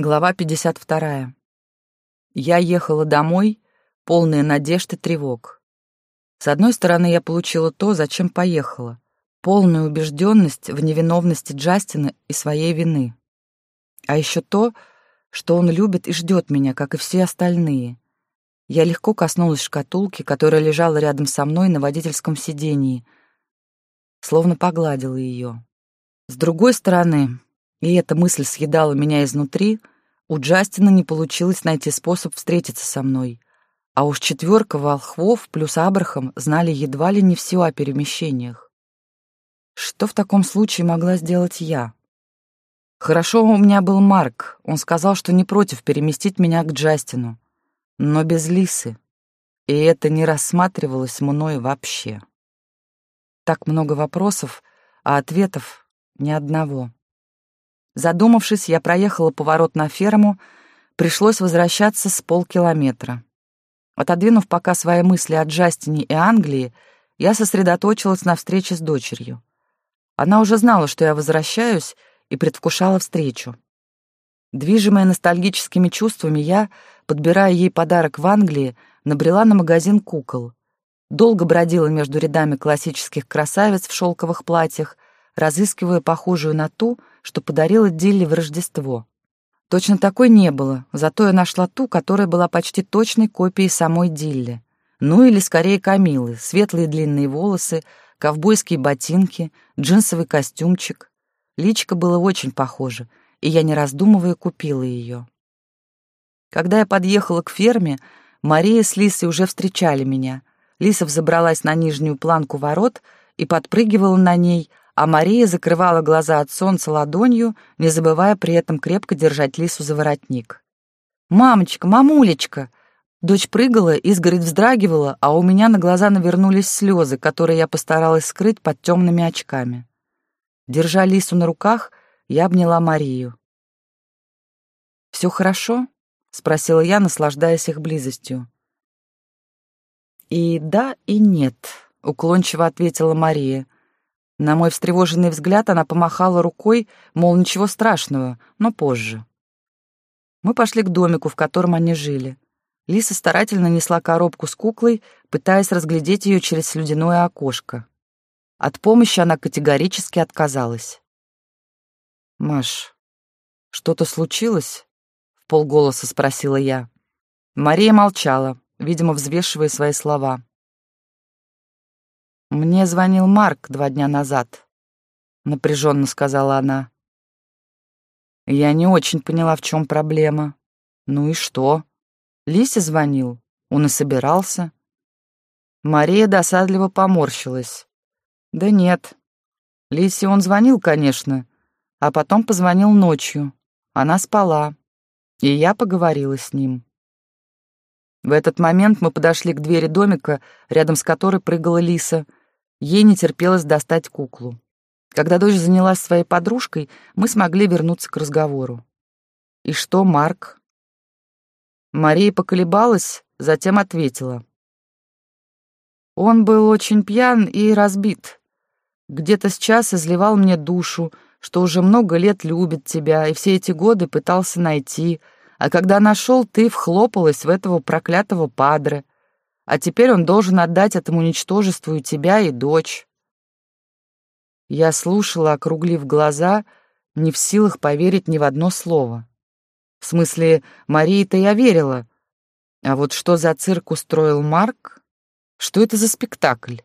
Глава 52. Я ехала домой, полная надежд и тревог. С одной стороны, я получила то, зачем поехала, полную убежденность в невиновности Джастина и своей вины. А еще то, что он любит и ждет меня, как и все остальные. Я легко коснулась шкатулки, которая лежала рядом со мной на водительском сидении, словно погладила ее. С другой стороны, и эта мысль съедала меня изнутри, у Джастина не получилось найти способ встретиться со мной. А уж четверка волхвов плюс Абрахам знали едва ли не все о перемещениях. Что в таком случае могла сделать я? Хорошо, у меня был Марк. Он сказал, что не против переместить меня к Джастину. Но без Лисы. И это не рассматривалось мной вообще. Так много вопросов, а ответов ни одного. Задумавшись, я проехала поворот на ферму, пришлось возвращаться с полкилометра. Отодвинув пока свои мысли о Джастине и Англии, я сосредоточилась на встрече с дочерью. Она уже знала, что я возвращаюсь, и предвкушала встречу. Движимая ностальгическими чувствами, я, подбирая ей подарок в Англии, набрела на магазин кукол. Долго бродила между рядами классических красавиц в шелковых платьях, разыскивая похожую на ту, что подарила Дилли в Рождество. Точно такой не было, зато я нашла ту, которая была почти точной копией самой Дилли. Ну или скорее Камилы, светлые длинные волосы, ковбойские ботинки, джинсовый костюмчик. Личико было очень похоже, и я, не раздумывая, купила ее. Когда я подъехала к ферме, Мария с Лисой уже встречали меня. Лиса взобралась на нижнюю планку ворот и подпрыгивала на ней, а Мария закрывала глаза от солнца ладонью, не забывая при этом крепко держать Лису за воротник. «Мамочка, мамулечка!» Дочь прыгала, изгородь вздрагивала, а у меня на глаза навернулись слезы, которые я постаралась скрыть под темными очками. Держа Лису на руках, я обняла Марию. «Все хорошо?» — спросила я, наслаждаясь их близостью. «И да, и нет», — уклончиво ответила Мария. На мой встревоженный взгляд она помахала рукой, мол, ничего страшного, но позже. Мы пошли к домику, в котором они жили. Лиса старательно несла коробку с куклой, пытаясь разглядеть ее через слюдяное окошко. От помощи она категорически отказалась. «Маш, что-то случилось?» — в полголоса спросила я. Мария молчала, видимо, взвешивая свои слова. «Мне звонил Марк два дня назад», — напряженно сказала она. Я не очень поняла, в чем проблема. Ну и что? Лисе звонил, он и собирался. Мария досадливо поморщилась. Да нет. Лисе он звонил, конечно, а потом позвонил ночью. Она спала, и я поговорила с ним. В этот момент мы подошли к двери домика, рядом с которой прыгала Лиса — Ей не терпелось достать куклу. Когда дочь занялась своей подружкой, мы смогли вернуться к разговору. «И что, Марк?» Мария поколебалась, затем ответила. Он был очень пьян и разбит. Где-то сейчас изливал мне душу, что уже много лет любит тебя и все эти годы пытался найти, а когда нашел, ты вхлопалась в этого проклятого падре а теперь он должен отдать этому ничтожеству и тебя, и дочь. Я слушала, округлив глаза, не в силах поверить ни в одно слово. В смысле, Марии-то я верила. А вот что за цирк устроил Марк? Что это за спектакль?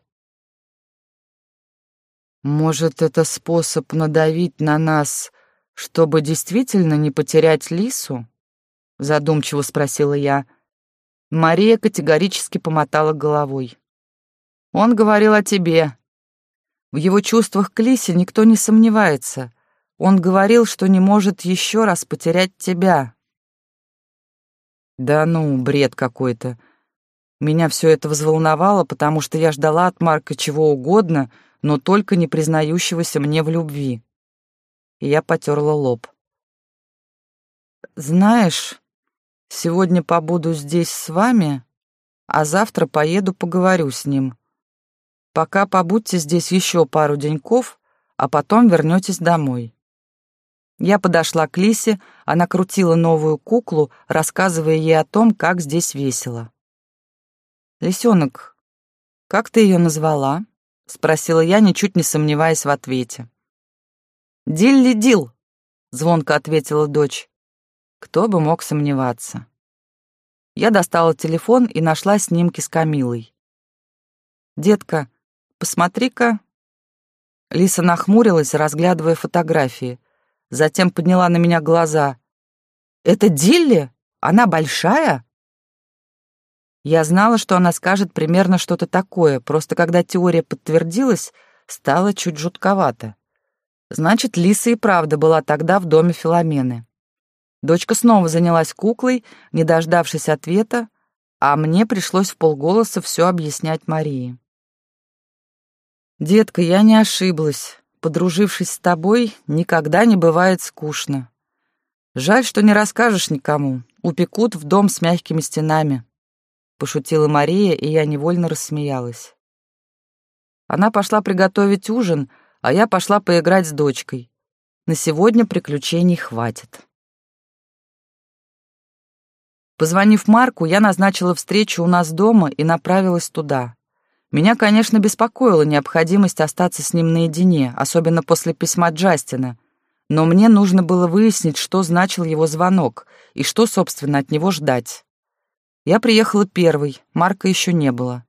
Может, это способ надавить на нас, чтобы действительно не потерять Лису? Задумчиво спросила я. Мария категорически помотала головой. Он говорил о тебе. В его чувствах к Лисе никто не сомневается. Он говорил, что не может еще раз потерять тебя. Да ну, бред какой-то. Меня все это взволновало, потому что я ждала от Марка чего угодно, но только не признающегося мне в любви. И я потерла лоб. «Знаешь, Сегодня побуду здесь с вами, а завтра поеду поговорю с ним. Пока побудьте здесь еще пару деньков, а потом вернетесь домой». Я подошла к Лисе, она крутила новую куклу, рассказывая ей о том, как здесь весело. «Лисенок, как ты ее назвала?» — спросила я, ничуть не сомневаясь в ответе. «Дилли Дил», — звонко ответила дочь. Кто бы мог сомневаться. Я достала телефон и нашла снимки с Камилой. «Детка, посмотри-ка». Лиса нахмурилась, разглядывая фотографии. Затем подняла на меня глаза. «Это Дилли? Она большая?» Я знала, что она скажет примерно что-то такое, просто когда теория подтвердилась, стало чуть жутковато. Значит, Лиса и правда была тогда в доме Филомены. Дочка снова занялась куклой, не дождавшись ответа, а мне пришлось в полголоса все объяснять Марии. «Детка, я не ошиблась. Подружившись с тобой, никогда не бывает скучно. Жаль, что не расскажешь никому. Упекут в дом с мягкими стенами», — пошутила Мария, и я невольно рассмеялась. Она пошла приготовить ужин, а я пошла поиграть с дочкой. На сегодня приключений хватит. Позвонив Марку, я назначила встречу у нас дома и направилась туда. Меня, конечно, беспокоила необходимость остаться с ним наедине, особенно после письма Джастина. Но мне нужно было выяснить, что значил его звонок и что, собственно, от него ждать. Я приехала первой, Марка еще не было.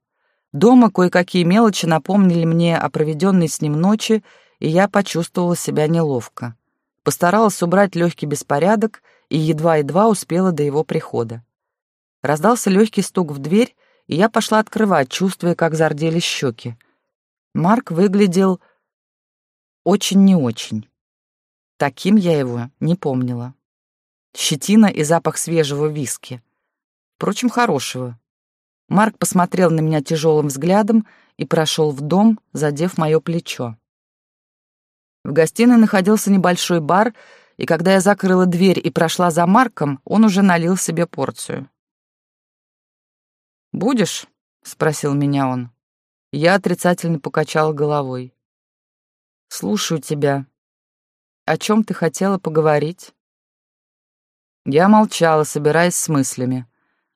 Дома кое-какие мелочи напомнили мне о проведенной с ним ночи, и я почувствовала себя неловко. Постаралась убрать легкий беспорядок — и едва-едва успела до его прихода. Раздался легкий стук в дверь, и я пошла открывать, чувствуя, как зарделись щеки. Марк выглядел очень не очень. Таким я его не помнила. Щетина и запах свежего виски. Впрочем, хорошего. Марк посмотрел на меня тяжелым взглядом и прошел в дом, задев мое плечо. В гостиной находился небольшой бар, и когда я закрыла дверь и прошла за Марком, он уже налил себе порцию. «Будешь?» — спросил меня он. Я отрицательно покачала головой. «Слушаю тебя. О чем ты хотела поговорить?» Я молчала, собираясь с мыслями.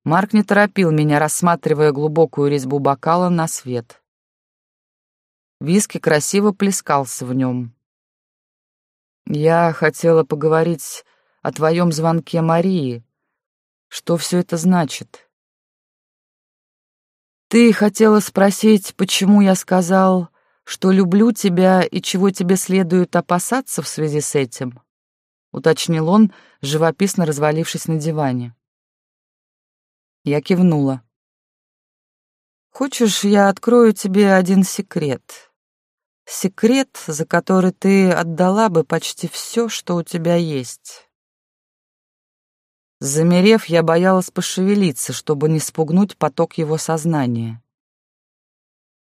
Марк не торопил меня, рассматривая глубокую резьбу бокала на свет. Виски красиво плескался в нем. Я хотела поговорить о твоем звонке Марии. Что все это значит? Ты хотела спросить, почему я сказал, что люблю тебя и чего тебе следует опасаться в связи с этим? Уточнил он, живописно развалившись на диване. Я кивнула. Хочешь, я открою тебе один секрет? Секрет, за который ты отдала бы почти все, что у тебя есть. Замерев, я боялась пошевелиться, чтобы не спугнуть поток его сознания.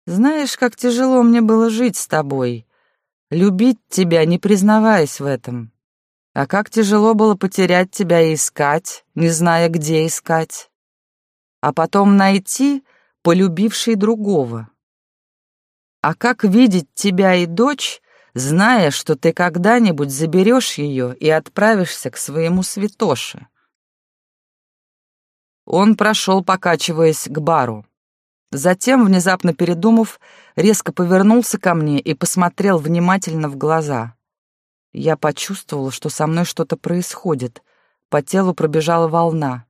Знаешь, как тяжело мне было жить с тобой, любить тебя, не признаваясь в этом. А как тяжело было потерять тебя и искать, не зная, где искать. А потом найти, полюбивший другого. А как видеть тебя и дочь, зная, что ты когда-нибудь заберешь ее и отправишься к своему святоше? Он прошел, покачиваясь к бару. Затем, внезапно передумав, резко повернулся ко мне и посмотрел внимательно в глаза. Я почувствовала, что со мной что-то происходит. По телу пробежала волна.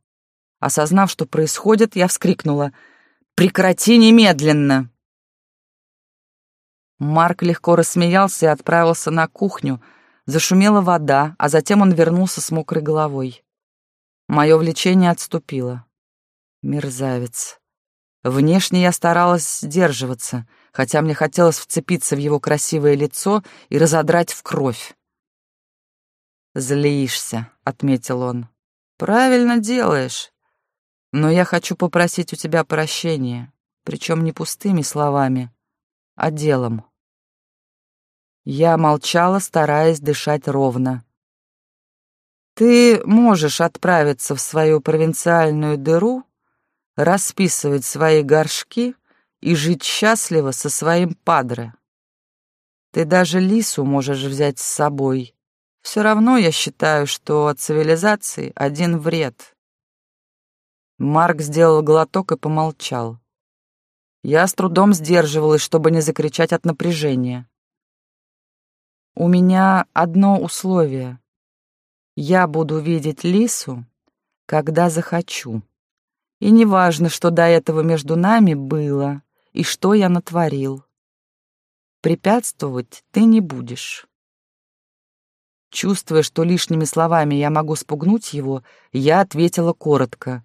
Осознав, что происходит, я вскрикнула «Прекрати немедленно!» Марк легко рассмеялся и отправился на кухню. Зашумела вода, а затем он вернулся с мокрой головой. Мое влечение отступило. Мерзавец. Внешне я старалась сдерживаться, хотя мне хотелось вцепиться в его красивое лицо и разодрать в кровь. «Злишься», — отметил он. «Правильно делаешь. Но я хочу попросить у тебя прощения, причем не пустыми словами, а делом. Я молчала, стараясь дышать ровно. Ты можешь отправиться в свою провинциальную дыру, расписывать свои горшки и жить счастливо со своим падре. Ты даже лису можешь взять с собой, Все равно я считаю, что от цивилизации один вред. Марк сделал глоток и помолчал. Я с трудом сдерживалась, чтобы не закричать от напряжения. У меня одно условие. Я буду видеть Лису, когда захочу. И неважно, что до этого между нами было и что я натворил. Препятствовать ты не будешь. Чувствуя, что лишними словами я могу спугнуть его, я ответила коротко.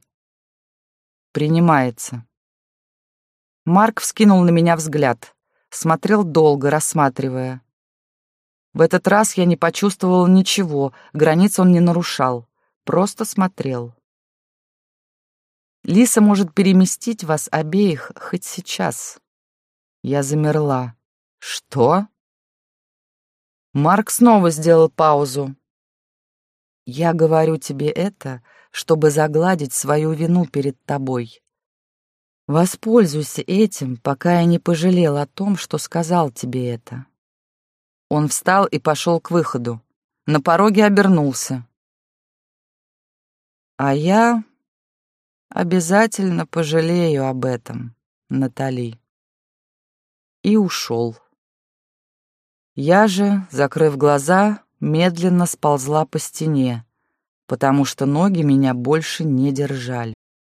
«Принимается». Марк вскинул на меня взгляд, смотрел долго, рассматривая. В этот раз я не почувствовала ничего, границ он не нарушал, просто смотрел. Лиса может переместить вас обеих хоть сейчас. Я замерла. Что? Марк снова сделал паузу. Я говорю тебе это, чтобы загладить свою вину перед тобой. Воспользуйся этим, пока я не пожалел о том, что сказал тебе это. Он встал и пошел к выходу. На пороге обернулся. А я обязательно пожалею об этом, Натали. И ушел. Я же, закрыв глаза, медленно сползла по стене, потому что ноги меня больше не держали.